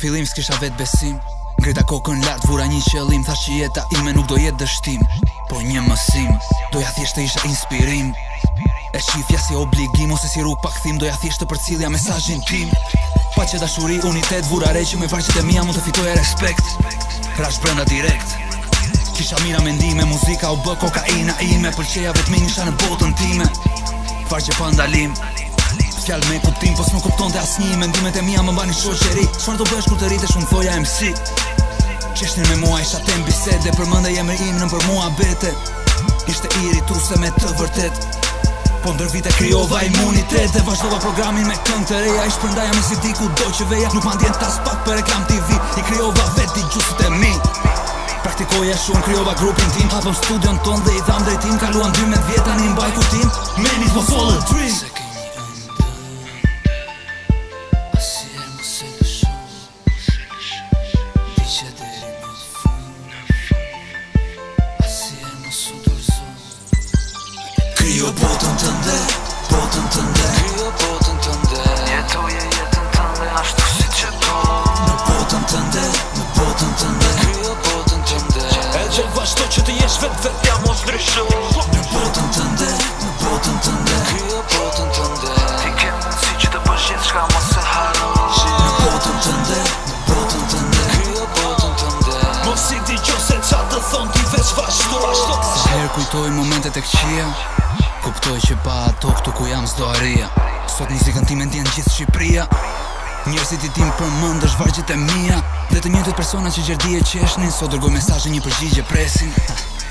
fillim s'kisha vet besim Ngrita kokën lartë, vura një qëllim Thash që jeta ime nuk do jetë dështim Po një mësim, doja thjesht të isha inspirim E qifja si obligim, ose si rrug pak thim Doja thjesht të për cilja mesajin tim Pa që dashuri, unitet, vura reqë Me që e mija mund të fitoj e respekt Rash brenda direkt Kisha mira mendime, muzika u bë kokaina ime Për qeja vetë minisha në botën time Farë që pa ndalim fjalë me kuptim Pos nuk kuptonte asnjë mendimet e mia më bani shoqëri çfarë do bësh kur të rritesh un thoja MC Qeshtin me mua isha tem bisede Për mënda jemë im në për mua bete Ishte iri truse me të vërtet Po ndër vite kriova imunitet Dhe vazhdova programin me këngë të reja Ishtë përnda jam si ti ku doj që veja Nuk ma ndjen tas pak për reklam TV I kriova vet i gjusët e mi Praktikoja shumë kriova grupin tim Hapëm studion ton dhe i dham drejtim Kaluan dy me vjetan mbaj ku tim Menit po follow dream që dhe në fund Asi e në su dorëzo Kryo botën të ndë, botën të ndë Kryo botën të ndë Jetoje jetën të ndë, ashtu si që do Në botën të ndë, në botën të ndë Kryo botën të ndë E gjë vazhdo që të jesh vetë dhe t'ja mos ndryshu Në botën të ndë, në botën të ndë Kryo botën të ndë Ti kemë nësi që të përshjetë shka mos Fashto, Sa her kujtoj momentet e këqia Kuptoj që pa ato këtu ku jam sdo aria Sot njësikën ti me ndjenë gjithë Shqipria Njërësit i tim për mëndë është vargjit e mija Dhe të njëtët persona që gjërdi e qeshnin Sot dërgoj mesajë një përgjigje presin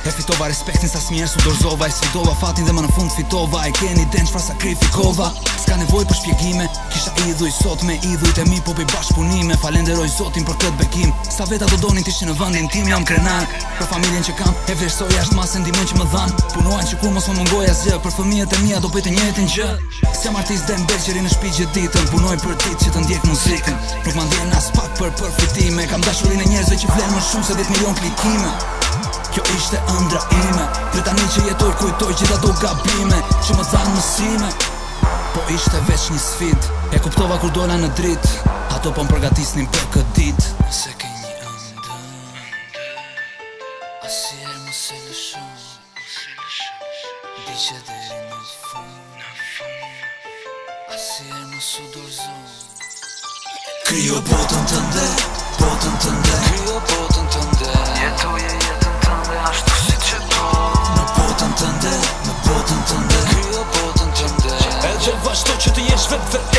E fitova respektin sa smjerës u dorzova E sfidova fatin dhe më në fund fitova E keni den qfar sakrifikova Ska nevoj për shpjegime Kisha idhuj sot me idhuj të mi Po pi bashk Falenderoj zotin për këtë bekim Sa veta do donin tishtë në vëndin tim Jam krenar Për familjen që kam E vlerësoj ashtë masë ndimin që më dhanë Punuan që kur mos më mungoj asgjë Për fëmijët e mija do pëjtë njëtin gjë Sjam artist dhe mbergjeri në shpijgjë ditën Punoj për dit që të ndjek muzikën Nuk ma as pak për përfitime Kam dashurin e njerëzve që vlenë më shumë se 10 milion klikime Kjo ishte ëndra ime Dhe tani që jetoj kujtoj që do gabime Që më dhanë mësime Po ishte veç një sfit E kuptova kur dola në drit Ato po më përgatisnin për këtë dit Se ke një ëndë Asier më se në shumë Di që dhe në fund Në fund Asier më su dorzu Kryo botën të ndë Botën të ndë Kryo botën të ndë Jetoj jetoj ashtu si që do Në botën të ndër, në botën të ndër Kjo botën të ndër E që të jesh vetë vetë